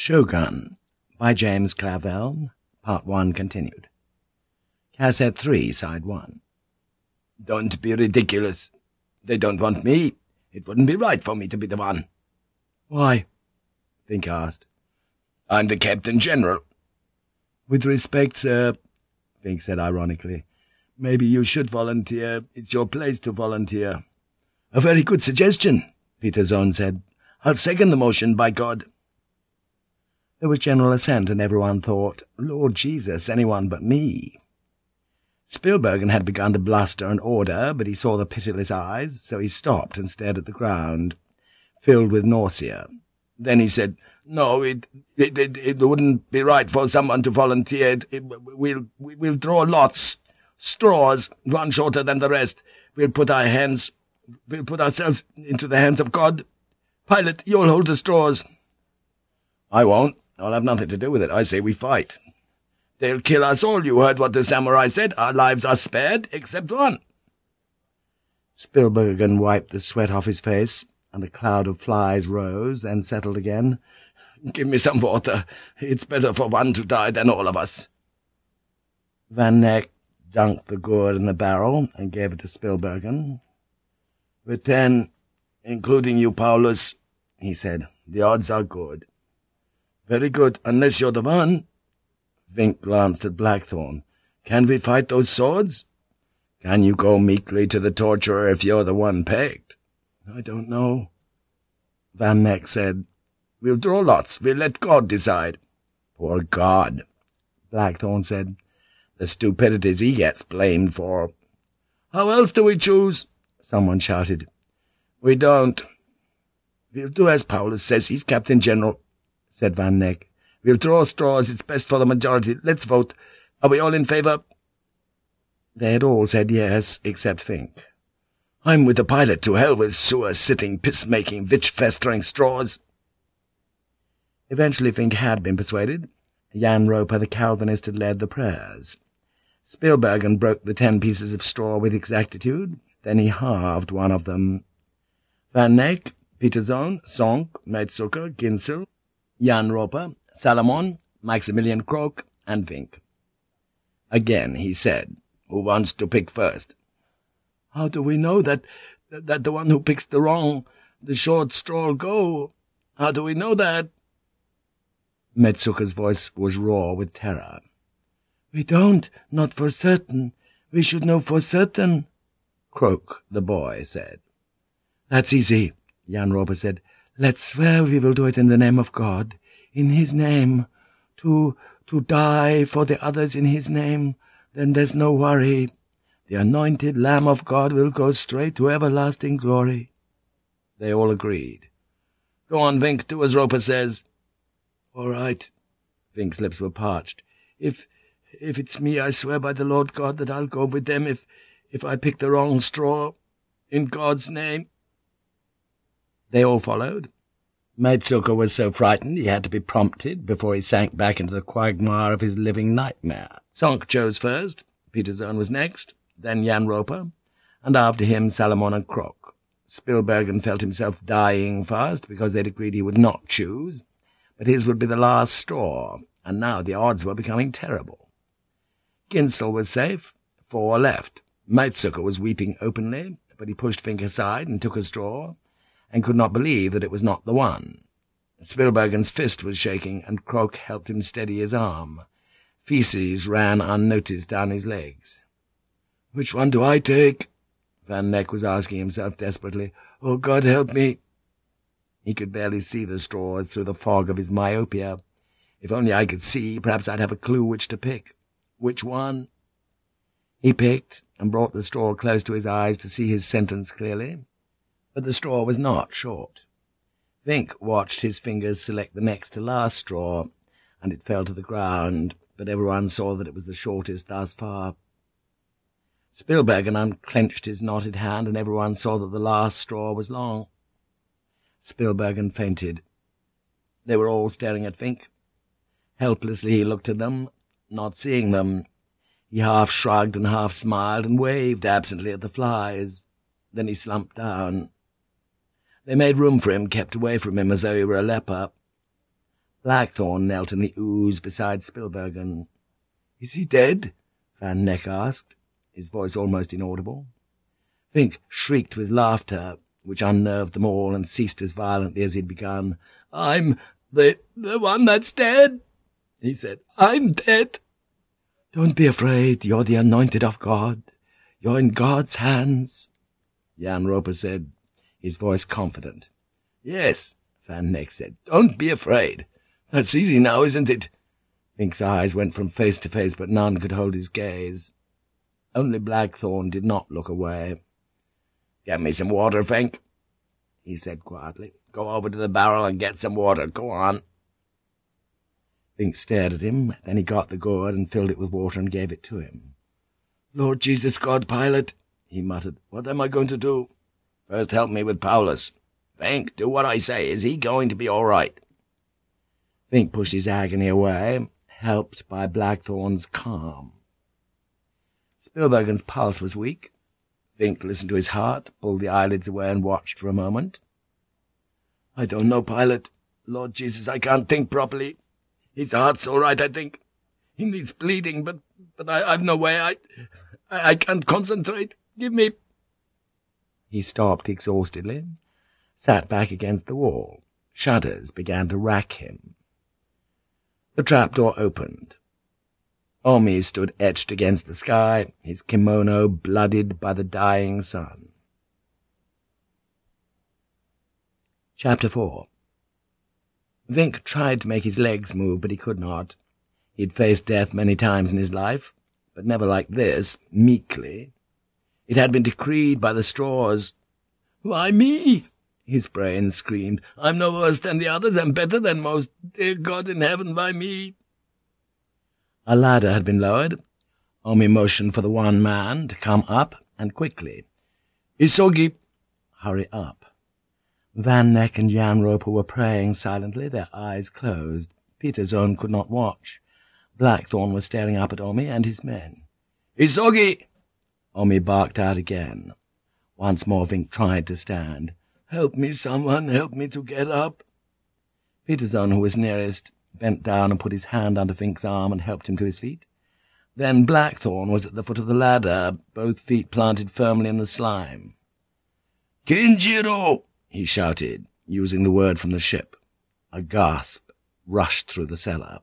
Shogun by James Clavell, Part 1 continued. Cassette 3, Side 1. Don't be ridiculous. They don't want me. It wouldn't be right for me to be the one. Why? Vinck asked. I'm the Captain General. With respect, sir, Vinck said ironically, maybe you should volunteer. It's your place to volunteer. A very good suggestion, Pieterzoon said. I'll second the motion, by God. There was general assent, and everyone thought, Lord Jesus, anyone but me. Spillbergen had begun to bluster and order, but he saw the pitiless eyes, so he stopped and stared at the ground, filled with nausea. Then he said, "No, it it, it, it wouldn't be right for someone to volunteer. It, it, we'll we'll draw lots, straws, one shorter than the rest. We'll put our hands, we'll put ourselves into the hands of God. Pilot, you'll hold the straws." "I won't. I'll have nothing to do with it. I say we fight. They'll kill us all. You heard what the samurai said. Our lives are spared, except one. Spillbergen wiped the sweat off his face, and a cloud of flies rose, then settled again. Give me some water. It's better for one to die than all of us. Van Nekk dunked the gourd in the barrel and gave it to Spillbergen. With ten, including you, Paulus, he said. The odds are good. Very good, unless you're the one. Vinck glanced at Blackthorne. Can we fight those swords? Can you go meekly to the torturer if you're the one pegged? I don't know. Van Nekk said, We'll draw lots. We'll let God decide. Poor God, Blackthorne said. The stupidities he gets blamed for. How else do we choose? Someone shouted. We don't. We'll do as Paulus says. He's Captain General said Van Nekk. We'll draw straws. It's best for the majority. Let's vote. Are we all in favour? They had all said yes, except Vinck. I'm with the pilot. To hell with sewer-sitting, piss-making, vitch-festering straws. Eventually Vinck had been persuaded. Jan Roper, the Calvinist, had led the prayers. Spillbergen broke the ten pieces of straw with exactitude. Then he halved one of them. Van Nekk, Pieterzoon, Sonk, Maetsukker, Ginsel, Jan Roper, Salamon, Maximilian Croocq, and Vinck. Again he said, Who wants to pick first? How do we know that, that the one who picks the wrong, the short straw'll go? How do we know that? Maetsukker's voice was raw with terror. We don't, not for certain. We should know for certain, Croocq, the boy, said. That's easy, Jan Roper said. Let's swear we will do it in the name of God, in his name, to to die for the others in his name, then there's no worry. The anointed Lamb of God will go straight to everlasting glory. They all agreed. Go on, Vinck, do as Roper says. All right. Vinck's lips were parched. If if it's me, I swear by the Lord God that I'll go with them if if I pick the wrong straw. In God's name. They all followed. Maetsukker was so frightened he had to be prompted before he sank back into the quagmire of his living nightmare. Sonk chose first, Pieterzoon was next, then Jan Roper, and after him Salamon and Croocq. Spillbergen felt himself dying fast because they'd agreed he would not choose, but his would be the last straw, and now the odds were becoming terrible. Ginsel was safe, four left. Maetsukker was weeping openly, but he pushed Vinck aside and took a straw, and could not believe that it was not the one. Spillbergen's fist was shaking, and Krok helped him steady his arm. Feces ran unnoticed down his legs. "'Which one do I take?' Van Nekk was asking himself desperately. "'Oh, God help me!' He could barely see the straws through the fog of his myopia. If only I could see, perhaps I'd have a clue which to pick. Which one? He picked, and brought the straw close to his eyes to see his sentence clearly but the straw was not short. Vinck watched his fingers select the next to last straw, and it fell to the ground, but everyone saw that it was the shortest thus far. Spillbergen unclenched his knotted hand, and everyone saw that the last straw was long. Spillbergen fainted. They were all staring at Vinck. Helplessly he looked at them, not seeing them. He half shrugged and half smiled and waved absently at the flies. Then he slumped down. They made room for him, kept away from him as though he were a leper. Blackthorne knelt in the ooze beside Spillbergen. "'Is he dead?' Van Nekk asked, his voice almost inaudible. Vinck shrieked with laughter, which unnerved them all, and ceased as violently as he had begun. "'I'm the the one that's dead,' he said. "'I'm dead.' "'Don't be afraid. You're the anointed of God. You're in God's hands,' Jan Roper said, his voice confident. "'Yes,' Van Nekk said. "'Don't be afraid. That's easy now, isn't it?' Vinck's eyes went from face to face, but none could hold his gaze. Only Blackthorne did not look away. "'Get me some water, Vinck," he said quietly. "'Go over to the barrel and get some water. Go on.' Vinck stared at him. Then he got the gourd and filled it with water and gave it to him. "'Lord Jesus God, Pilot,' he muttered, "'what am I going to do?' "'First help me with Paulus. Vinck, do what I say. Is he going to be all right?' Vinck pushed his agony away, helped by Blackthorne's calm. Spillbergen's pulse was weak. Vinck listened to his heart, pulled the eyelids away, and watched for a moment. "'I don't know, Pilot. Lord Jesus, I can't think properly. His heart's all right, I think. He needs bleeding, but but I, I've no way. I, I I can't concentrate. Give me—' He stopped exhaustedly, sat back against the wall. Shudders began to rack him. The trapdoor opened. Omi stood etched against the sky, his kimono blooded by the dying sun. Chapter 4 Vinck tried to make his legs move, but he could not. He had faced death many times in his life, but never like this, meekly. It had been decreed by the straws. "'Why me?' his brain screamed. "'I'm no worse than the others, and better than most. Dear God in heaven, why me?' A ladder had been lowered. Omi motioned for the one man to come up, and quickly. "'Isogi!' Hurry up. Van Nekk and Jan Roper were praying silently, their eyes closed. Pieterzoon could not watch. Blackthorne was staring up at Omi and his men. "'Isogi!' Omi barked out again. Once more Vinck tried to stand. "'Help me, someone, help me to get up.' Pieterzoon, who was nearest, bent down and put his hand under Vinck's arm and helped him to his feet. Then Blackthorne was at the foot of the ladder, both feet planted firmly in the slime. "'Kinjiru!' he shouted, using the word from the ship. A gasp rushed through the cellar.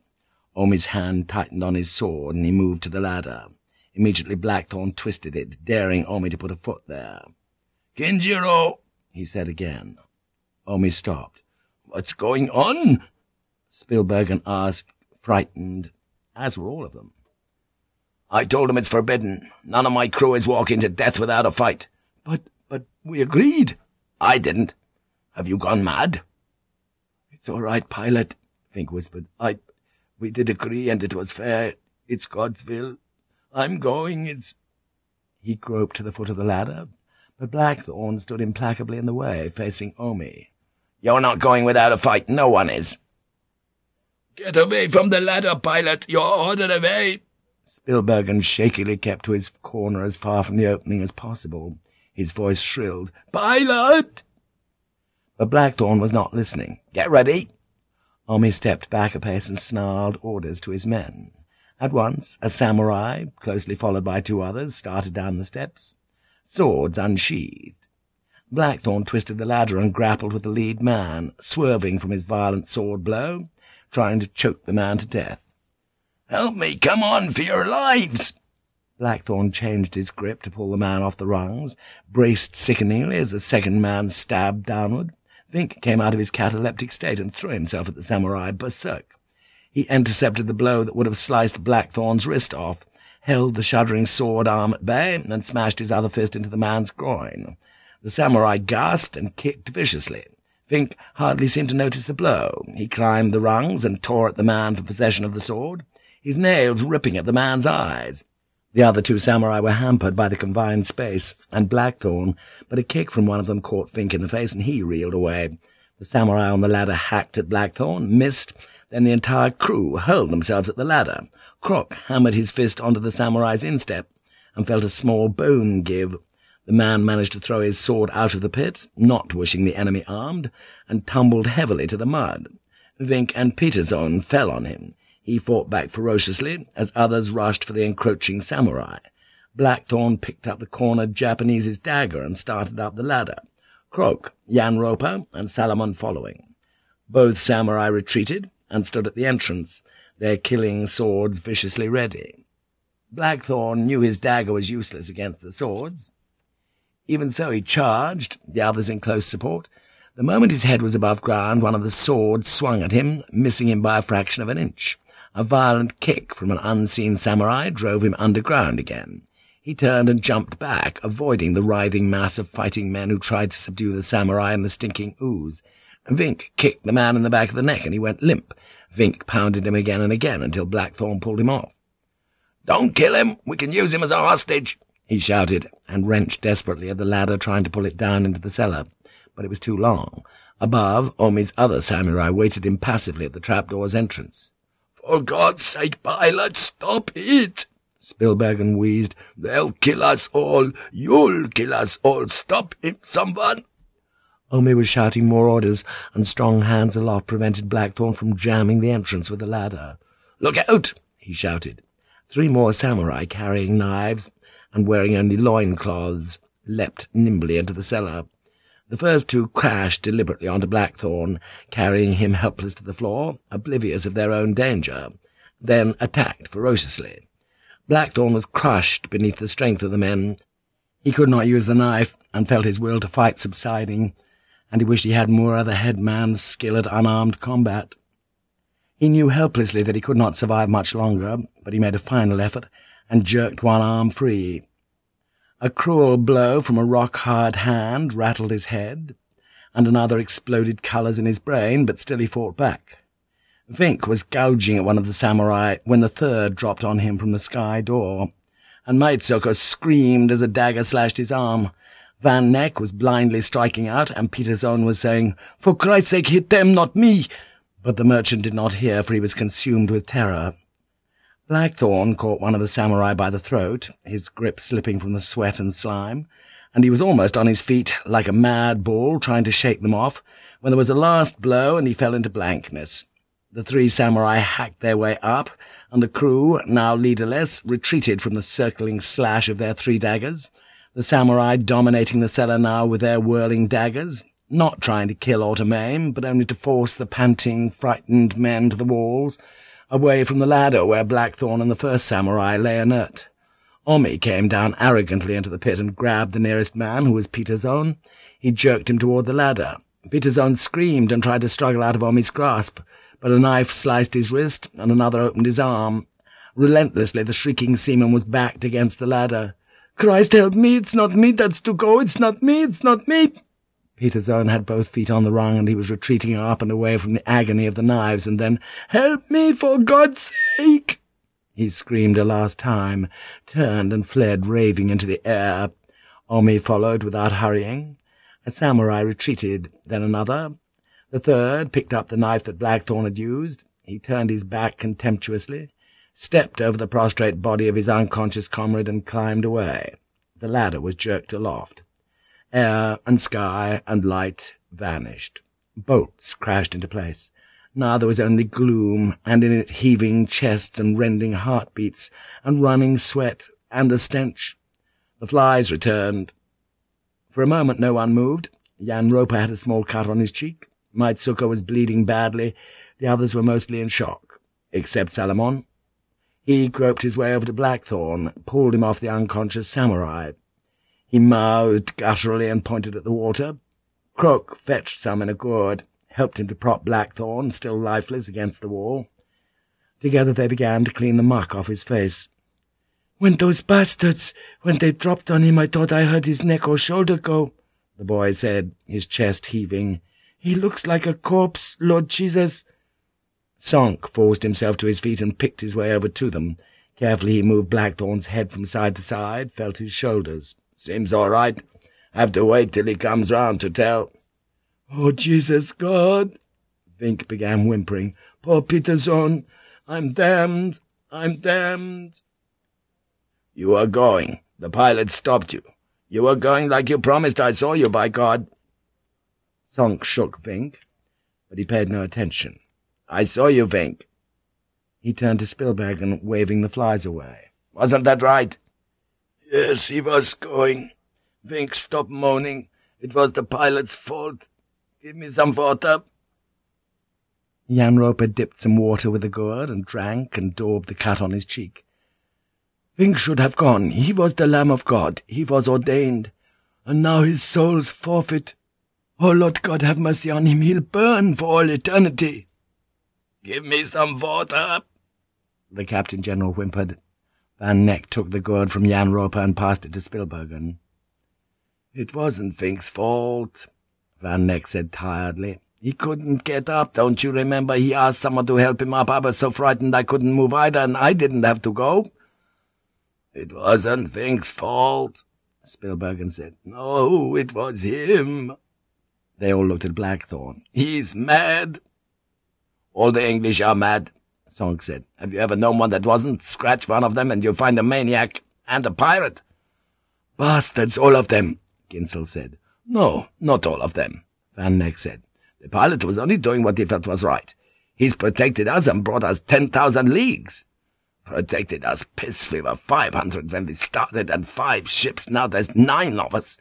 Omi's hand tightened on his sword, and he moved to the ladder. Immediately Blackthorne twisted it, daring Omi to put a foot there. "'Kinjiru!' he said again. Omi stopped. "'What's going on?' Spillbergen asked, frightened, as were all of them. "'I told him it's forbidden. None of my crew is walking to death without a fight.' "'But, but we agreed.' "'I didn't. Have you gone mad?' "'It's all right, pilot," Vinck whispered. "'I... we did agree, and it was fair. It's God's will. I'm going. It's—' He groped to the foot of the ladder, but Blackthorne stood implacably in the way, facing Omi. "'You're not going without a fight. No one is.' "'Get away from the ladder, pilot. You're ordered away!' Spillbergen shakily kept to his corner as far from the opening as possible. His voice shrilled, "'Pilot!' But Blackthorne was not listening. "'Get ready!' Omi stepped back a pace and snarled orders to his men. At once a samurai, closely followed by two others, started down the steps, swords unsheathed. Blackthorne twisted the ladder and grappled with the lead man, swerving from his violent sword blow, trying to choke the man to death. "'Help me! Come on, for your lives!' Blackthorne changed his grip to pull the man off the rungs, braced sickeningly as the second man stabbed downward. Vinck came out of his cataleptic state and threw himself at the samurai, berserk. He intercepted the blow that would have sliced Blackthorne's wrist off, held the shuddering sword arm at bay, and smashed his other fist into the man's groin. The samurai gasped and kicked viciously. Vinck hardly seemed to notice the blow. He climbed the rungs and tore at the man for possession of the sword, his nails ripping at the man's eyes. The other two samurai were hampered by the confined space, and Blackthorne, but a kick from one of them caught Vinck in the face, and he reeled away. The samurai on the ladder hacked at Blackthorne, missed, then the entire crew hurled themselves at the ladder. Croocq hammered his fist onto the samurai's instep, and felt a small bone give. The man managed to throw his sword out of the pit, not wishing the enemy armed, and tumbled heavily to the mud. Vinck and Pieterzoon fell on him. He fought back ferociously as others rushed for the encroaching samurai. Blackthorne picked up the cornered Japanese's dagger and started up the ladder, Croocq, Jan Roper, and Salamon following. Both samurai retreated and stood at the entrance, their killing swords viciously ready. Blackthorne knew his dagger was useless against the swords. Even so he charged, the others in close support. The moment his head was above ground, one of the swords swung at him, missing him by a fraction of an inch. A violent kick from an unseen samurai drove him underground again. He turned and jumped back, avoiding the writhing mass of fighting men who tried to subdue the samurai and the stinking ooze. Vinck kicked the man in the back of the neck, and he went limp. Vinck pounded him again and again until Blackthorne pulled him off. "'Don't kill him! We can use him as a hostage!' he shouted, and wrenched desperately at the ladder, trying to pull it down into the cellar. But it was too long. Above, Omi's other samurai waited impassively at the trapdoor's entrance. "'For God's sake, pilot, stop it!' Spillbergen wheezed. "'They'll kill us all! You'll kill us all! Stop him, someone!' Omi was shouting more orders, and strong hands aloft prevented Blackthorne from jamming the entrance with the ladder. "'Look out!' he shouted. Three more samurai, carrying knives and wearing only loin-cloths, leapt nimbly into the cellar. The first two crashed deliberately onto Blackthorne, carrying him helpless to the floor, oblivious of their own danger, then attacked ferociously. Blackthorne was crushed beneath the strength of the men. He could not use the knife, and felt his will to fight subsiding, and he wished he had more of other headman's skill at unarmed combat. He knew helplessly that he could not survive much longer, but he made a final effort and jerked one arm free. A cruel blow from a rock-hard hand rattled his head, and another exploded colours in his brain, but still he fought back. Vinck was gouging at one of the samurai when the third dropped on him from the sky door, and Maetsukker screamed as a dagger slashed his arm. Van Nekk was blindly striking out, and Pieterzoon was saying, "For Christ's sake, hit them, not me!" But the merchant did not hear, for he was consumed with terror. Blackthorne caught one of the samurai by the throat, his grip slipping from the sweat and slime, and he was almost on his feet like a mad bull, trying to shake them off, when there was a last blow, and he fell into blankness. The three samurai hacked their way up, and the crew, now leaderless, retreated from the circling slash of their three daggers, the samurai dominating the cellar now with their whirling daggers, not trying to kill or to maim, but only to force the panting, frightened men to the walls, away from the ladder where Blackthorne and the first samurai lay inert. Omi came down arrogantly into the pit and grabbed the nearest man, who was Pieterzoon. He jerked him toward the ladder. Pieterzoon screamed and tried to struggle out of Omi's grasp, but a knife sliced his wrist, and another opened his arm. Relentlessly the shrieking seaman was backed against the ladder. "'Christ help me! It's not me that's to go! It's not me! It's not me!' Pieterzoon had both feet on the rung, and he was retreating up and away from the agony of the knives, and then, "'Help me, for God's sake!' He screamed a last time, turned and fled raving into the air. Omi followed without hurrying. A samurai retreated, then another. The third picked up the knife that Blackthorne had used. He turned his back contemptuously, stepped over the prostrate body of his unconscious comrade, and climbed away. The ladder was jerked aloft. Air and sky and light vanished. Bolts crashed into place. Now there was only gloom, and in it heaving chests and rending heartbeats, and running sweat, and the stench. The flies returned. For a moment no one moved. Jan Roper had a small cut on his cheek. Maetsukker was bleeding badly. The others were mostly in shock, except Salomon. He groped his way over to Blackthorne, pulled him off the unconscious samurai. He mouthed gutturally and pointed at the water. Croocq fetched some in a gourd, helped him to prop Blackthorne, still lifeless, against the wall. Together they began to clean the muck off his face. "'When those bastards, when they dropped on him, I thought I heard his neck or shoulder go,' the boy said, his chest heaving. He looks like a corpse, Lord Jesus.' Sonk forced himself to his feet and picked his way over to them. Carefully he moved Blackthorne's head from side to side, felt his shoulders. "'Seems all right. Have to wait till he comes round to tell.' "'Oh, Jesus God!' Vinck began whimpering. "'Poor Pieterzoon! I'm damned! I'm damned!' "'You were going. The pilot stopped you. You were going like you promised. I saw you, by God!' Sonk shook Vinck, but he paid no attention. I saw you, Vinck. He turned to Spillbergen, waving the flies away. Wasn't that right? Yes, he was going. Vinck, stop moaning. It was the pilot's fault. Give me some water. Jan Roper dipped some water with a gourd and drank and daubed the cut on his cheek. Vinck should have gone. He was the Lamb of God. He was ordained. And now his soul's forfeit. Oh, Lord God, have mercy on him. He'll burn for all eternity. Give me some water, the Captain General whimpered. Van Nekk took the gourd from Jan Roper and passed it to Spillbergen. It wasn't Vinck's fault, Van Nekk said tiredly. He couldn't get up, don't you remember? He asked someone to help him up. I was so frightened I couldn't move either, and I didn't have to go. It wasn't Vinck's fault, Spillbergen said. No, it was him. They all looked at Blackthorne. He's mad. All the English are mad, Sonk said. Have you ever known one that wasn't? Scratch one of them and you'll find a maniac and a pirate. Bastards, all of them, Ginsel said. No, not all of them, Van Nekk said. The pilot was only doing what he felt was right. He's protected us and brought us ten thousand leagues. Protected us, piss, we were five hundred when we started, and five ships, now there's nine of us.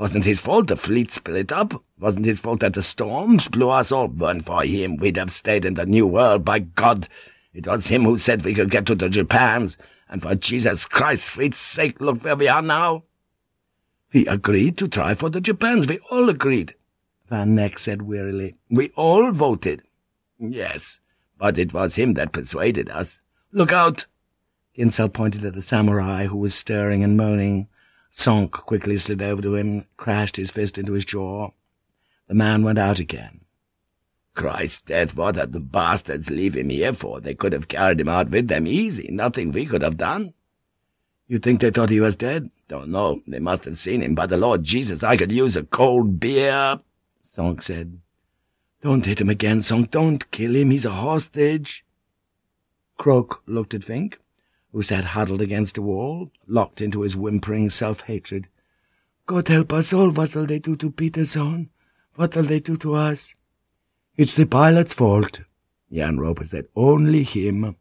Wasn't his fault the fleet split up? Wasn't his fault that the storms blew us all? Weren't for him, we'd have stayed in the New World, by God! It was him who said we could get to the Japans, and for Jesus Christ's sweet sake, look where we are now. We agreed to try for the Japans, we all agreed, Van Nekk said wearily. We all voted. Yes, but it was him that persuaded us. Look out! Ginsel pointed at the samurai, who was stirring and moaning. Sonk quickly slid over to him, crashed his fist into his jaw. The man went out again. Christ dead, what did the bastards leave him here for? They could have carried him out with them easy. Nothing we could have done. You think they thought he was dead? Don't know. They must have seen him. By the Lord Jesus, I could use a cold beer, Sonk said. Don't hit him again, Sonk. Don't kill him. He's a hostage. Croocq looked at Vinck, who sat huddled against a wall, locked into his whimpering self-hatred. God help us all, what'll they do to Pieterzoon? What'll they do to us? It's the pilot's fault, Jan Roper said. Only him.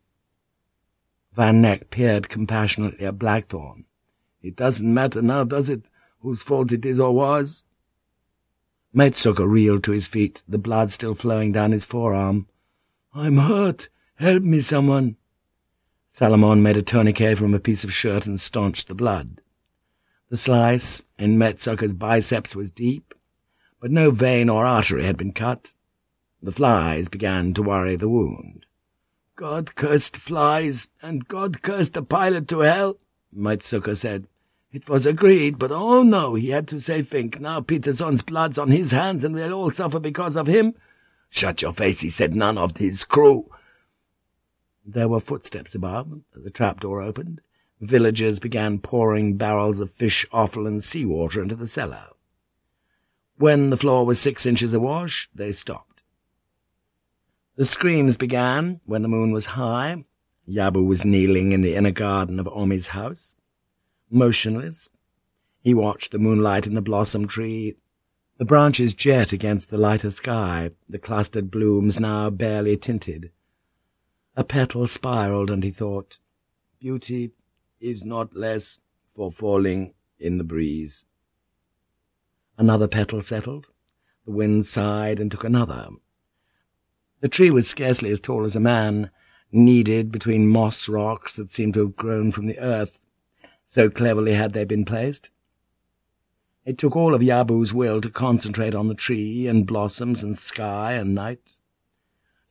Van Nekk peered compassionately at Blackthorne. It doesn't matter now, does it, whose fault it is or was? Maetsukker reeled to his feet, the blood still flowing down his forearm. I'm hurt. Help me, someone. Salamon made a tourniquet from a piece of shirt and staunched the blood. The slice in Maetsukker's biceps was deep, but no vein or artery had been cut. The flies began to worry the wound. God cursed flies, and God cursed the pilot to hell, Maetsukker said. It was agreed, but oh no, he had to say Vinck. Now Pieterzoon's blood's on his hands, and we'll all suffer because of him. Shut your face, he said, none of his crew. There were footsteps above. The trapdoor opened. Villagers began pouring barrels of fish offal and seawater into the cellar. When the floor was six inches awash, they stopped. The screams began when the moon was high. Yabu was kneeling in the inner garden of Omi's house. Motionless, he watched the moonlight in the blossom tree. The branches jet against the lighter sky, the clustered blooms now barely tinted. A petal spiraled, and he thought, Beauty is not less for falling in the breeze. Another petal settled. The wind sighed and took another. The tree was scarcely as tall as a man, kneaded between moss rocks that seemed to have grown from the earth, so cleverly had they been placed. It took all of Yabu's will to concentrate on the tree and blossoms and sky and night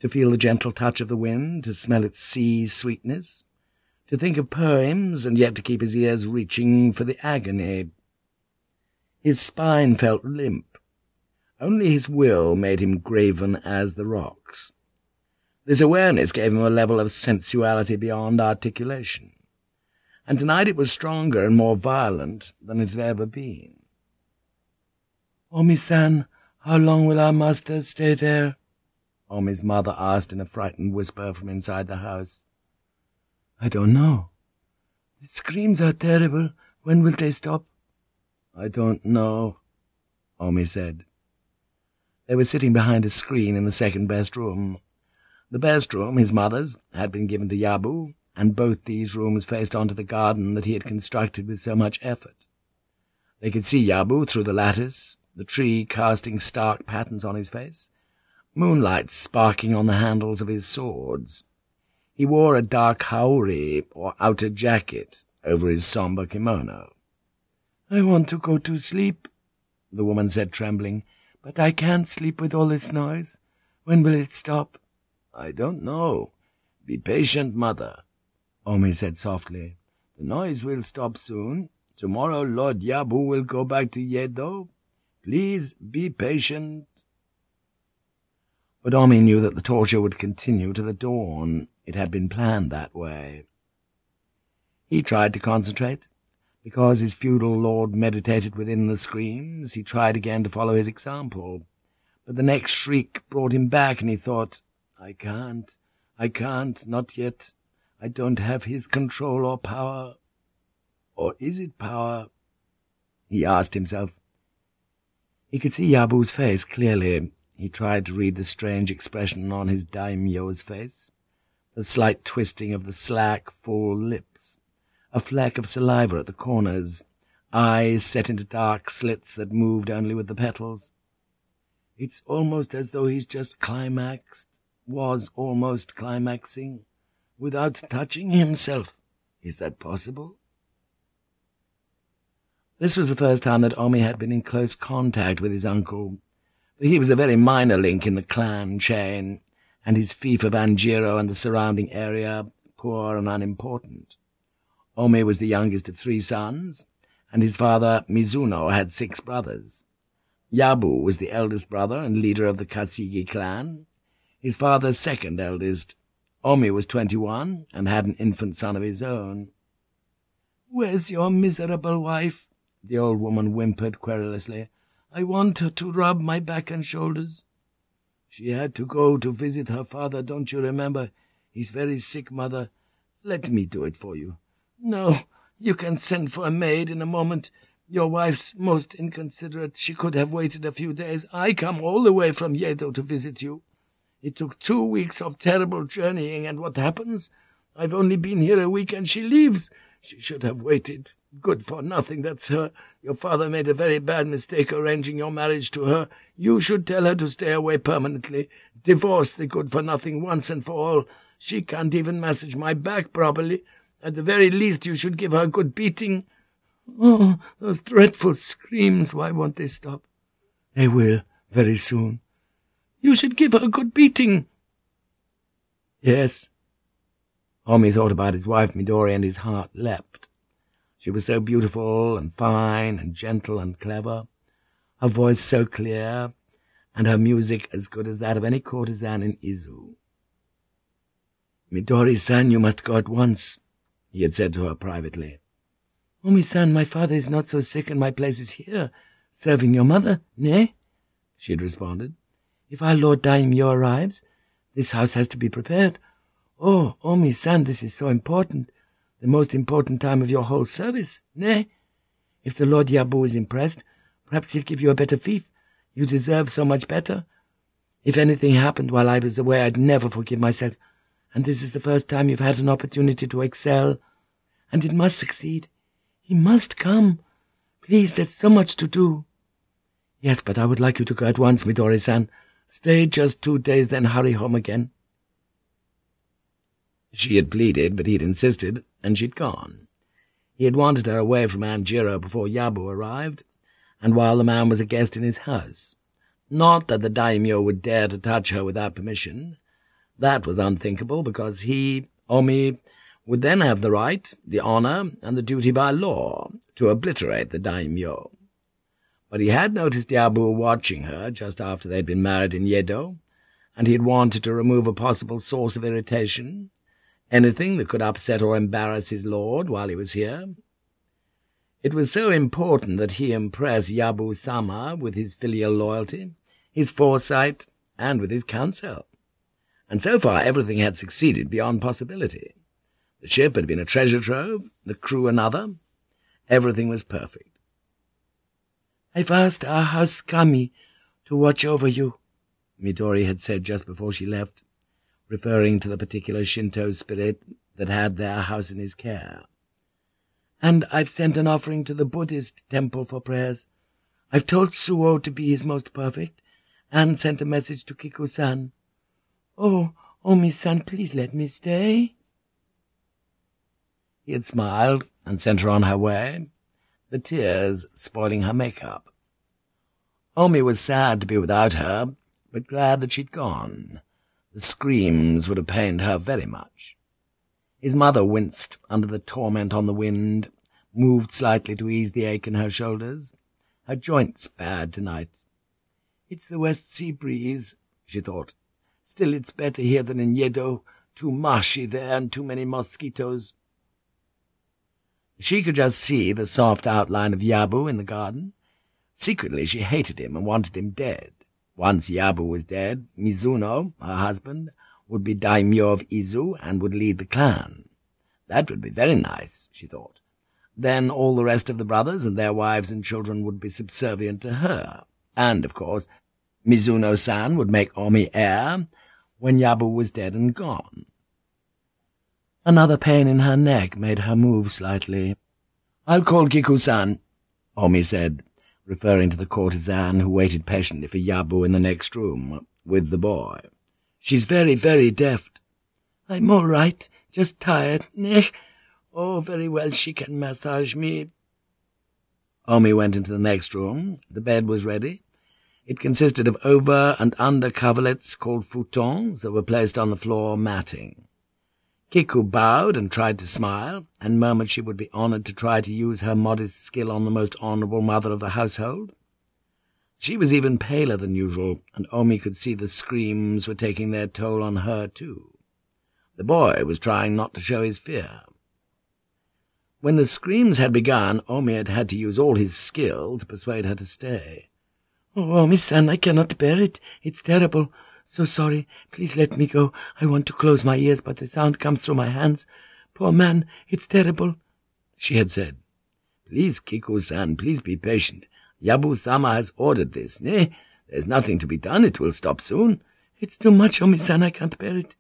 to feel the gentle touch of the wind, to smell its sea sweetness, to think of poems, and yet to keep his ears reaching for the agony. His spine felt limp. Only his will made him graven as the rocks. This awareness gave him a level of sensuality beyond articulation, and tonight it was stronger and more violent than it had ever been. Oh, Omi-san, how long will our master stay there? Omi's mother asked in a frightened whisper from inside the house. I don't know. The screams are terrible. When will they stop? I don't know, Omi said. They were sitting behind a screen in the second-best room. The best room, his mother's, had been given to Yabu, and both these rooms faced onto the garden that he had constructed with so much effort. They could see Yabu through the lattice, the tree casting stark patterns on his face, moonlight sparking on the handles of his swords. He wore a dark haori, or outer jacket, over his sombre kimono. "'I want to go to sleep,' the woman said, trembling, "'but I can't sleep with all this noise. When will it stop?' "'I don't know. Be patient, mother,' Omi said softly. "'The noise will stop soon. Tomorrow Lord Yabu will go back to Yedo. Please be patient.' But Omi knew that the torture would continue to the dawn. It had been planned that way. He tried to concentrate. Because his feudal lord meditated within the screams, he tried again to follow his example. But the next shriek brought him back, and he thought, I can't, I can't, not yet. I don't have his control or power. Or is it power? He asked himself. He could see Yabu's face clearly. He tried to read the strange expression on his daimyo's face the slight twisting of the slack, full lips, a fleck of saliva at the corners, eyes set into dark slits that moved only with the petals. It's almost as though he's just climaxed, was almost climaxing, without touching himself. Is that possible? This was the first time that Omi had been in close contact with his uncle. He was a very minor link in the clan chain, and his fief of Anjiro and the surrounding area poor and unimportant. Omi was the youngest of three sons, and his father Mizuno had six brothers. Yabu was the eldest brother and leader of the Kasigi clan, his father's second eldest. Omi was twenty-one and had an infant son of his own. "'Where's your miserable wife?' the old woman whimpered querulously. "'I want her to rub my back and shoulders.' She had to go to visit her father, don't you remember? He's very sick, mother. Let me do it for you. No, you can send for a maid in a moment. Your wife's most inconsiderate. She could have waited a few days. I come all the way from Yedo to visit you. It took two weeks of terrible journeying, and what happens? I've only been here a week, and she leaves. She should have waited. Good for nothing, that's her. Your father made a very bad mistake arranging your marriage to her. You should tell her to stay away permanently. Divorce the good-for-nothing once and for all. She can't even massage my back properly. At the very least you should give her a good beating. Oh, those dreadful screams, why won't they stop? They will, very soon. You should give her a good beating. Yes. Omi thought about his wife Midori, and his heart leapt. She was so beautiful and fine and gentle and clever, her voice so clear, and her music as good as that of any courtesan in Izu. Midori-san, you must go at once, he had said to her privately. Omi-san, my father is not so sick, and my place is here, serving your mother, nay? she had responded. If our Lord Daimyo arrives, this house has to be prepared. Oh, Omi-san, this is so important the most important time of your whole service, nay? If the Lord Yabu is impressed, perhaps he'll give you a better fief. You deserve so much better. If anything happened while I was away, I'd never forgive myself, and this is the first time you've had an opportunity to excel. And it must succeed. He must come. Please, there's so much to do. Yes, but I would like you to go at once, Midori-san. Stay just two days, then hurry home again. She had pleaded, but he had insisted, and she'd gone. He had wanted her away from Anjiro before Yabu arrived, and while the man was a guest in his house. Not that the daimyo would dare to touch her without permission. That was unthinkable, because he, Omi, would then have the right, the honor, and the duty by law to obliterate the daimyo. But he had noticed Yabu watching her just after they'd been married in Yedo, and he had wanted to remove a possible source of irritation, anything that could upset or embarrass his lord while he was here. It was so important that he impress Yabu-sama with his filial loyalty, his foresight, and with his counsel. And so far everything had succeeded beyond possibility. The ship had been a treasure trove, the crew another. Everything was perfect. "'I've asked house Kami to watch over you,' Midori had said just before she left. Referring to the particular Shinto spirit that had their house in his care. And I've sent an offering to the Buddhist temple for prayers. I've told Suo to be his most perfect, and sent a message to Kiku-san. Oh, Omi-san, please let me stay. He had smiled and sent her on her way, the tears spoiling her makeup. Omi was sad to be without her, but glad that she'd gone. The screams would have pained her very much. His mother winced under the torment on the wind, moved slightly to ease the ache in her shoulders. Her joints bad tonight. It's the West Sea breeze, she thought. Still, it's better here than in Yedo. Too marshy there and too many mosquitoes. She could just see the soft outline of Yabu in the garden. Secretly she hated him and wanted him dead. Once Yabu was dead, Mizuno, her husband, would be daimyo of Izu and would lead the clan. That would be very nice, she thought. Then all the rest of the brothers and their wives and children would be subservient to her. And, of course, Mizuno-san would make Omi heir when Yabu was dead and gone. Another pain in her neck made her move slightly. "'I'll call Kiku-san,' Omi said, referring to the courtesan who waited patiently for Yabu in the next room, with the boy. "'She's very, very deft.' "'I'm all right, just tired. Nech. Oh, very well, she can massage me.' Omi went into the next room. The bed was ready. It consisted of over and under coverlets called futons that were placed on the floor matting. Kiku bowed and tried to smile, and murmured she would be honoured to try to use her modest skill on the most honourable mother of the household. She was even paler than usual, and Omi could see the screams were taking their toll on her too. The boy was trying not to show his fear. When the screams had begun, Omi had had to use all his skill to persuade her to stay. "Oh, Omi-san, I cannot bear it. It's terrible. So sorry. Please let me go. I want to close my ears, but the sound comes through my hands. Poor man, it's terrible, she had said. Please, Kiku-san, please be patient. Yabu-sama has ordered this, ne? There's nothing to be done. It will stop soon. It's too much, Omi-san. I can't bear it.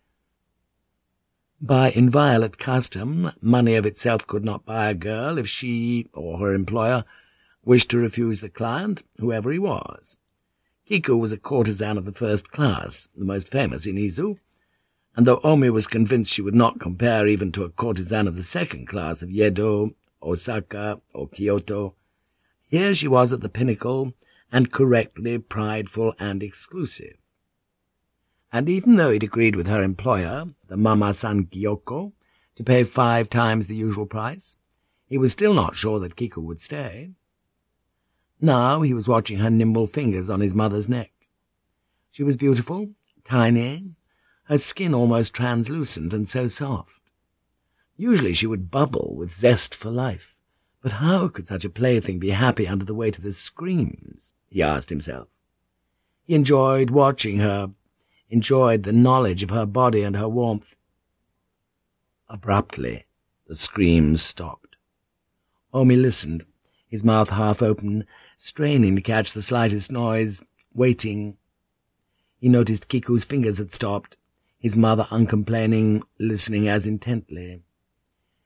By inviolate custom, money of itself could not buy a girl if she, or her employer, wished to refuse the client, whoever he was. Kiku was a courtesan of the first class, the most famous in Izu, and though Omi was convinced she would not compare even to a courtesan of the second class of Yedo, Osaka, or Kyoto, here she was at the pinnacle, and correctly prideful and exclusive. And even though he'd agreed with her employer, the Mama-san Gyoko, to pay five times the usual price, he was still not sure that Kiku would stay. Now he was watching her nimble fingers on his mother's neck. She was beautiful, tiny, her skin almost translucent and so soft. Usually she would bubble with zest for life, but how could such a plaything be happy under the weight of the screams, he asked himself. He enjoyed watching her, enjoyed the knowledge of her body and her warmth. Abruptly, the screams stopped. Omi listened, his mouth half open, straining to catch the slightest noise, waiting. He noticed Kiku's fingers had stopped, his mother uncomplaining, listening as intently.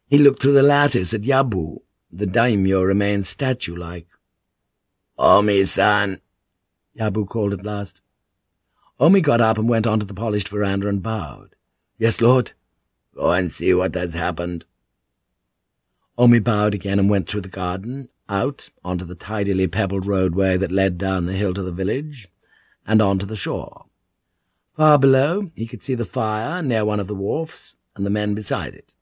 He looked through the lattice at Yabu. The daimyo remained statue-like. "'Omi-san!' Yabu called at last. Omi got up and went onto the polished veranda and bowed. "'Yes, Lord?' "'Go and see what has happened.' Omi bowed again and went through the garden, out onto the tidily pebbled roadway that led down the hill to the village, and on to the shore. Far below he could see the fire near one of the wharfs, and the men beside it,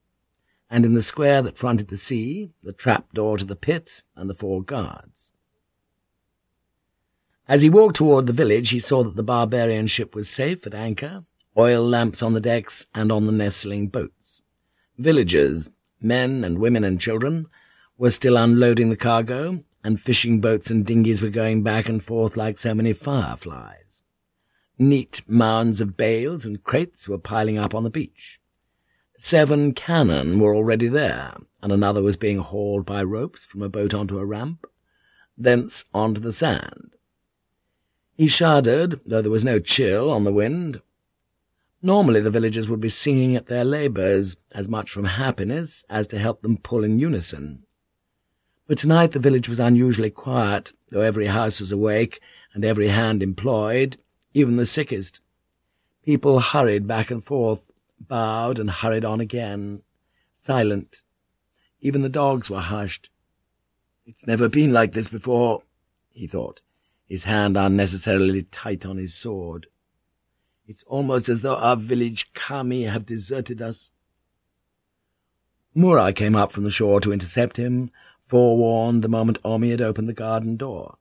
and in the square that fronted the sea, the trap-door to the pit and the four guards. As he walked toward the village, he saw that the barbarian ship was safe at anchor, oil lamps on the decks and on the nestling boats. Villagers, men and women and children, were still unloading the cargo, and fishing boats and dinghies were going back and forth like so many fireflies. Neat mounds of bales and crates were piling up on the beach. Seven cannon were already there, and another was being hauled by ropes from a boat onto a ramp, thence onto the sand. He shuddered, though there was no chill on the wind. Normally the villagers would be singing at their labours, as much from happiness as to help them pull in unison. But tonight the village was unusually quiet, though every house was awake and every hand employed, even the sickest. People hurried back and forth, bowed and hurried on again, silent. Even the dogs were hushed. It's never been like this before, he thought, his hand unnecessarily tight on his sword. It's almost as though our village kami have deserted us. Mura came up from the shore to intercept him, forewarned the moment Omi had opened the garden door.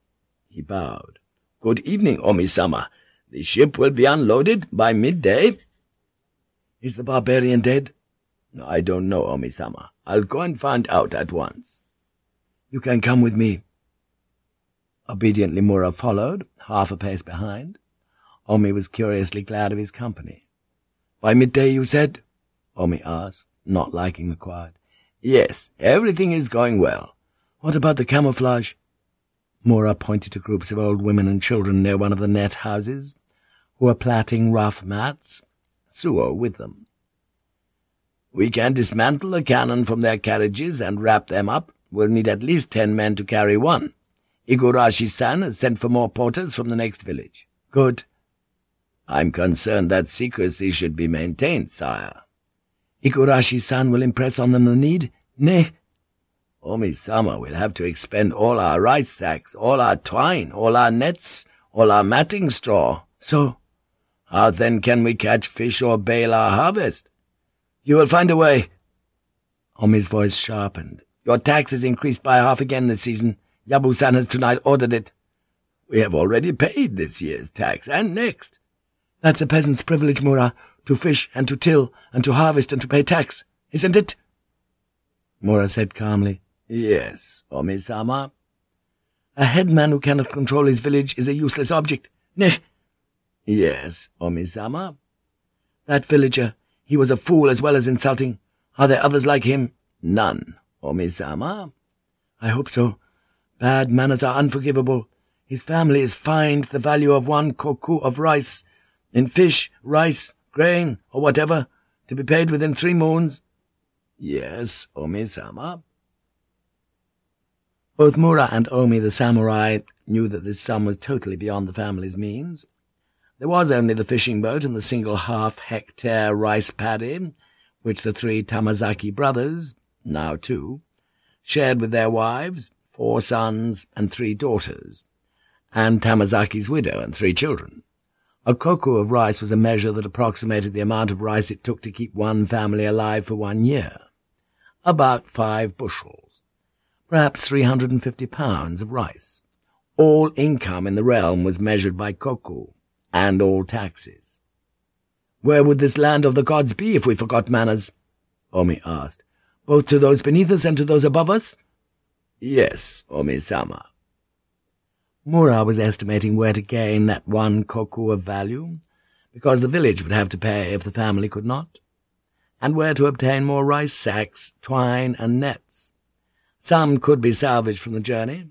He bowed. "'Good evening, Omi-sama. The ship will be unloaded by midday.' "'Is the barbarian dead?' "'I don't know, Omi-sama. I'll go and find out at once.' "'You can come with me.' Obediently Mura followed, half a pace behind. Omi was curiously glad of his company. "'By midday, you said?' Omi asked, not liking the quiet. "'Yes, everything is going well. What about the camouflage?' Mura pointed to groups of old women and children near one of the net houses, who were plaiting rough mats, Suo with them. "'We can dismantle the cannon from their carriages and wrap them up. We'll need at least ten men to carry one. Igurashi-san has sent for more porters from the next village.' "'Good. I'm concerned that secrecy should be maintained, sire. Igurashi-san will impress on them the need? Nay. Omi-sama will have to expend all our rice sacks, all our twine, all our nets, all our matting straw. So, how then can we catch fish or bale our harvest? You will find a way. Omi's voice sharpened. Your tax is increased by half again this season. Yabu-san has tonight ordered it. We have already paid this year's tax, and next. That's a peasant's privilege, Mura, to fish and to till and to harvest and to pay tax, isn't it? Mura said calmly, Yes, Omi-sama. A headman who cannot control his village is a useless object. Neh. Yes, Omi-sama. That villager, he was a fool as well as insulting. Are there others like him? None, Omi-sama. I hope so. Bad manners are unforgivable. His family is fined the value of one koku of rice, in fish, rice, grain, or whatever, to be paid within three moons. Yes, Omi-sama. Both Mura and Omi the samurai knew that this sum was totally beyond the family's means. There was only the fishing boat and the single half-hectare rice paddy, which the three Tamazaki brothers, now two, shared with their wives, four sons and three daughters, and Tamazaki's widow and three children. A koku of rice was a measure that approximated the amount of rice it took to keep one family alive for one year. About five bushels. Perhaps three hundred and fifty pounds of rice. All income in the realm was measured by koku, and all taxes. Where would this land of the gods be if we forgot manners? Omi asked. Both to those beneath us and to those above us? Yes, Omi-sama. Mura was estimating where to gain that one koku of value, because the village would have to pay if the family could not, and where to obtain more rice sacks, twine, and nets. Some could be salvaged from the journey.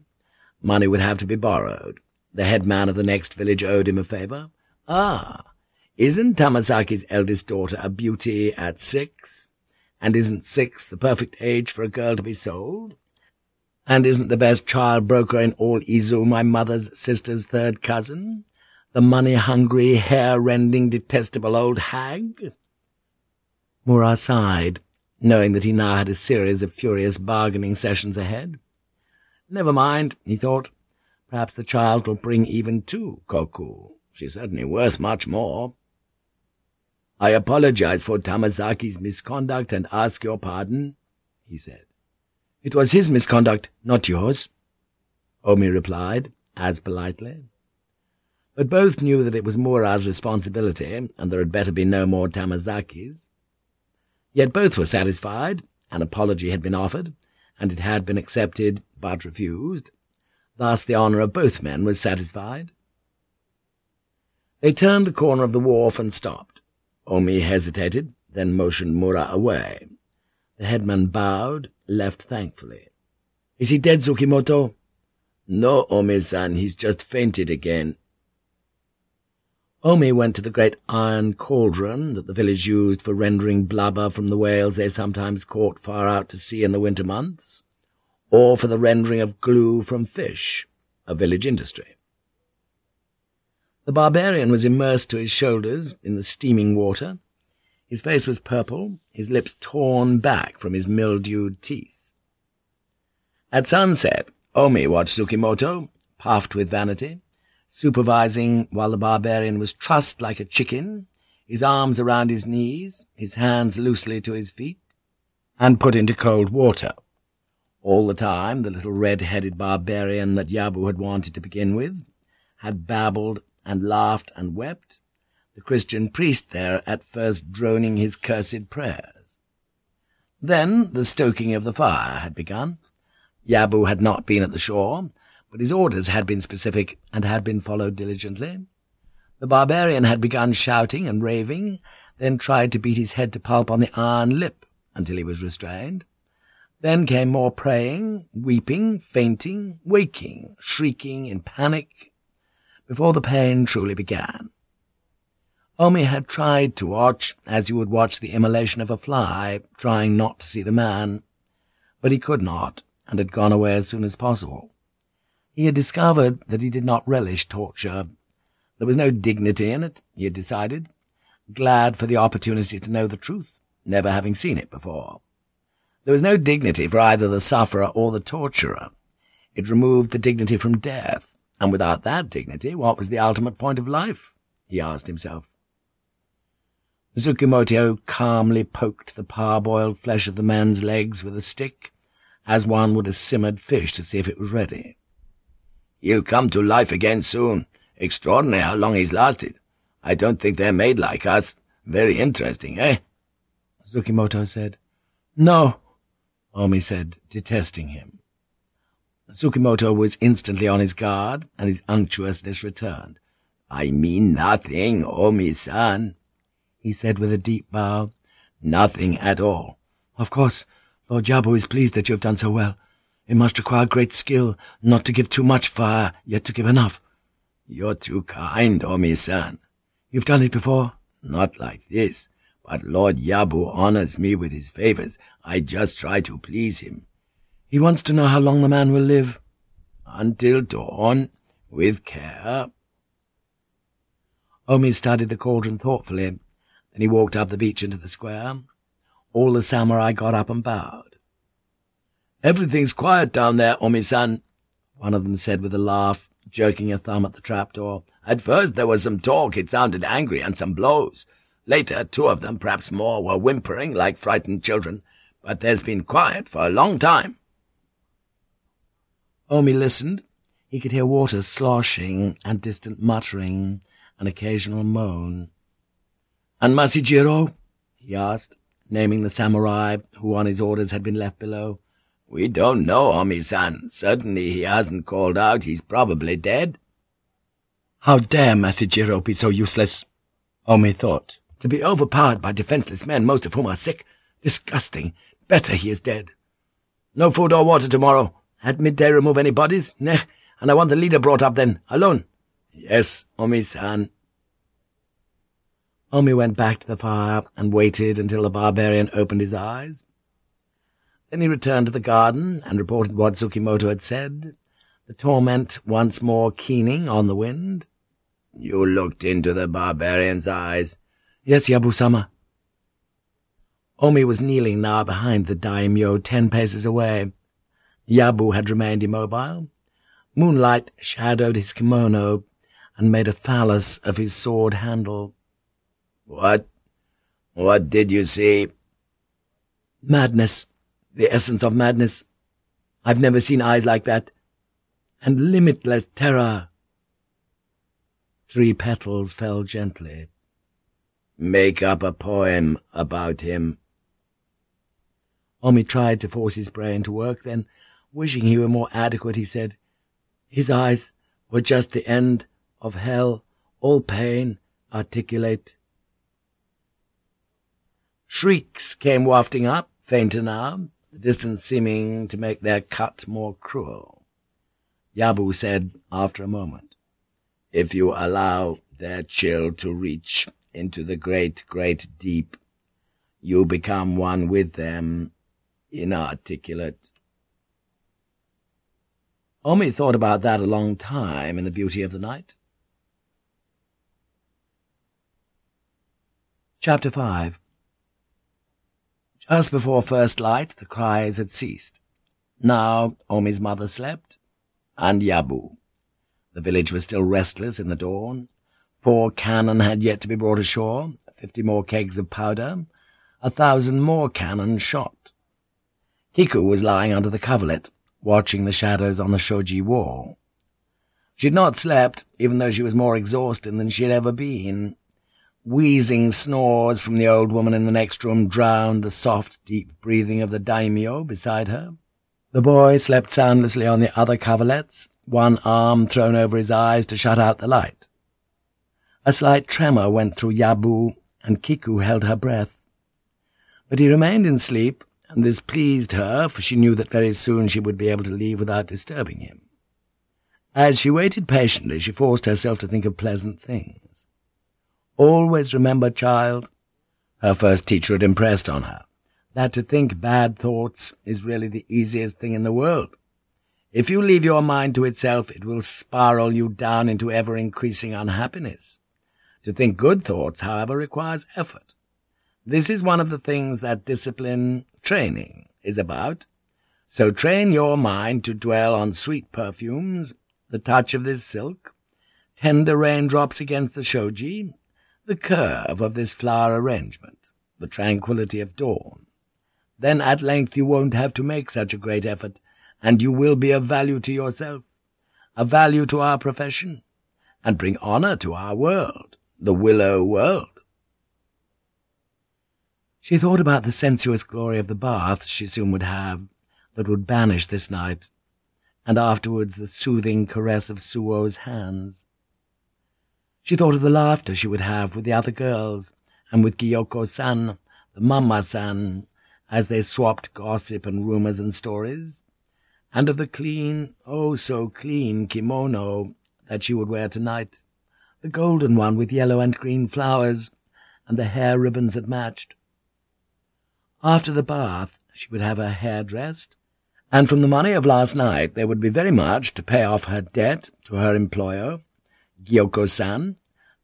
Money would have to be borrowed. The headman of the next village owed him a favour. Ah, isn't Tamazaki's eldest daughter a beauty at six? And isn't six the perfect age for a girl to be sold? And isn't the best child broker in all Izu my mother's sister's third cousin? The money-hungry, hair-rending, detestable old hag? Mura sighed, knowing that he now had a series of furious bargaining sessions ahead. Never mind, he thought. Perhaps the child will bring even two koku. She's certainly worth much more. I apologize for Tamazaki's misconduct and ask your pardon, he said. It was his misconduct, not yours, Omi replied, as politely. But both knew that it was Mura's responsibility, and there had better be no more Tamazaki's. Yet both were satisfied, an apology had been offered, and it had been accepted but refused. Thus the honour of both men was satisfied. They turned the corner of the wharf and stopped. Omi hesitated, then motioned Mura away. The headman bowed, left thankfully. "'Is he dead, Tsukimoto?' "'No, Omi-san, he's just fainted again.' Omi went to the great iron cauldron that the village used for rendering blubber from the whales they sometimes caught far out to sea in the winter months, or for the rendering of glue from fish, a village industry. The barbarian was immersed to his shoulders in the steaming water. His face was purple, his lips torn back from his mildewed teeth. At sunset, Omi watched Tsukimoto, puffed with vanity, supervising while the barbarian was trussed like a chicken, his arms around his knees, his hands loosely to his feet, and put into cold water. All the time the little red-headed barbarian that Yabu had wanted to begin with had babbled and laughed and wept, the Christian priest there at first droning his cursed prayers. Then the stoking of the fire had begun. Yabu had not been at the shore, but his orders had been specific and had been followed diligently. The barbarian had begun shouting and raving, then tried to beat his head to pulp on the iron lip until he was restrained. Then came more praying, weeping, fainting, waking, shrieking in panic, before the pain truly began. Omi had tried to watch, as you would watch the immolation of a fly, trying not to see the man, but he could not, and had gone away as soon as possible. He had discovered that he did not relish torture. There was no dignity in it, he had decided, glad for the opportunity to know the truth, never having seen it before. There was no dignity for either the sufferer or the torturer. It removed the dignity from death, and without that dignity, what was the ultimate point of life? he asked himself. Tsukimoto calmly poked the parboiled flesh of the man's legs with a stick, as one would a simmered fish to see if it was ready. He'll come to life again soon. Extraordinary how long he's lasted. I don't think they're made like us. Very interesting, eh? Tsukimoto said. No, Omi said, detesting him. Tsukimoto was instantly on his guard, and his unctuousness returned. I mean nothing, Omi-san, he said with a deep bow. Nothing at all. Of course, Lord Yabu is pleased that you have done so well. It must require great skill not to give too much fire, yet to give enough. You're too kind, Omi-san. You've done it before? Not like this, but Lord Yabu honors me with his favors. I just try to please him. He wants to know how long the man will live. Until dawn, with care. Omi studied the cauldron thoughtfully. Then he walked up the beach into the square. All the samurai got up and bowed. Everything's quiet down there, Omi-san, one of them said with a laugh, jerking a thumb at the trapdoor. At first there was some talk, it sounded angry, and some blows. Later, two of them, perhaps more, were whimpering like frightened children, but there's been quiet for a long time. Omi listened. He could hear water sloshing and distant muttering, an occasional moan. "'And Masijiro?' he asked, naming the samurai who on his orders had been left below. We don't know, Omi-san. Certainly he hasn't called out. He's probably dead. How dare Masijiro be so useless? Omi thought. To be overpowered by defenseless men, most of whom are sick. Disgusting. Better he is dead. No food or water tomorrow. At midday remove any bodies? Neh. And I want the leader brought up then, alone. Yes, Omi-san. Omi went back to the fire and waited until the barbarian opened his eyes. Then he returned to the garden and reported what Tsukimoto had said, the torment once more keening on the wind. You looked into the barbarian's eyes. Yes, Yabu-sama. Omi was kneeling now behind the daimyo, ten paces away. Yabu had remained immobile. Moonlight shadowed his kimono and made a phallus of his sword handle. What? What did you see? Madness the essence of madness. I've never seen eyes like that. And limitless terror. Three petals fell gently. Make up a poem about him. Omi tried to force his brain to work, then, wishing he were more adequate, he said, His eyes were just the end of hell, all pain, articulate. Shrieks came wafting up, fainter now, the distance seeming to make their cut more cruel. Yabu said after a moment, If you allow their chill to reach into the great, great deep. You become one with them, inarticulate. Omi thought about that a long time in the beauty of the night. Chapter 5 Just before first light, the cries had ceased. Now Omi's mother slept, and Yabu. The village was still restless in the dawn. Four cannon had yet to be brought ashore, fifty more kegs of powder, a thousand more cannon shot. Kiku was lying under the coverlet, watching the shadows on the shoji wall. She had not slept, even though she was more exhausted than she had ever been. Wheezing snores from the old woman in the next room drowned the soft, deep breathing of the daimyo beside her. The boy slept soundlessly on the other coverlets, one arm thrown over his eyes to shut out the light. A slight tremor went through Yabu, and Kiku held her breath. But he remained in sleep, and this pleased her, for she knew that very soon she would be able to leave without disturbing him. As she waited patiently, she forced herself to think of pleasant things. Always remember, child, her first teacher had impressed on her, that to think bad thoughts is really the easiest thing in the world. If you leave your mind to itself, it will spiral you down into ever-increasing unhappiness. To think good thoughts, however, requires effort. This is one of the things that discipline, training, is about. So train your mind to dwell on sweet perfumes, the touch of this silk, tender raindrops against the shoji, the curve of this flower arrangement, the tranquillity of dawn. Then at length you won't have to make such a great effort, and you will be of value to yourself, of value to our profession, and bring honor to our world, the willow world. She thought about the sensuous glory of the bath she soon would have, that would banish this night, and afterwards the soothing caress of Suo's hands. She thought of the laughter she would have with the other girls, and with Gyoko-san, the Mama-san, as they swapped gossip and rumors and stories, and of the clean, oh so clean, kimono that she would wear tonight, the golden one with yellow and green flowers, and the hair ribbons that matched. After the bath she would have her hair dressed, and from the money of last night there would be very much to pay off her debt to her employer, Gyoko-san,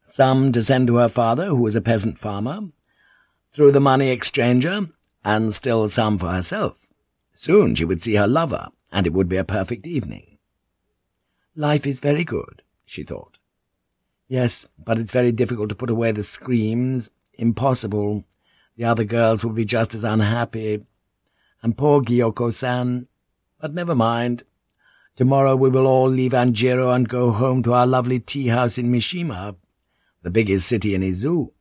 some to send to her father, who was a peasant farmer, through the money exchanger, and still some for herself. Soon she would see her lover, and it would be a perfect evening. Life is very good, she thought. Yes, but it's very difficult to put away the screams. Impossible. The other girls will be just as unhappy. And poor Gyoko-san. But never mind. Tomorrow we will all leave Anjiro and go home to our lovely tea-house in Mishima, the biggest city in Izu,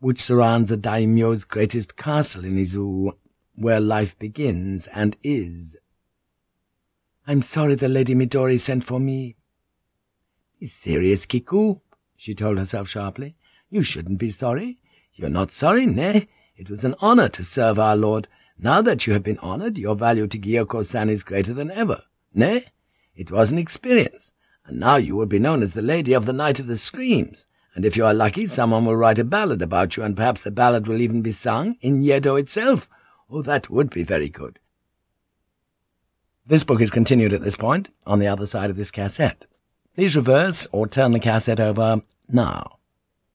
which surrounds the daimyo's greatest castle in Izu, where life begins and is. I'm sorry the Lady Midori sent for me. Be serious, Kiku, she told herself sharply. You shouldn't be sorry. You're not sorry, nay. It was an honor to serve our lord. Now that you have been honored, your value to Gyoko-san is greater than ever, nay? It was an experience, and now you will be known as the Lady of the Night of the Screams, and if you are lucky, someone will write a ballad about you, and perhaps the ballad will even be sung in Yedo itself. Oh, that would be very good. This book is continued at this point, on the other side of this cassette. Please reverse or turn the cassette over now.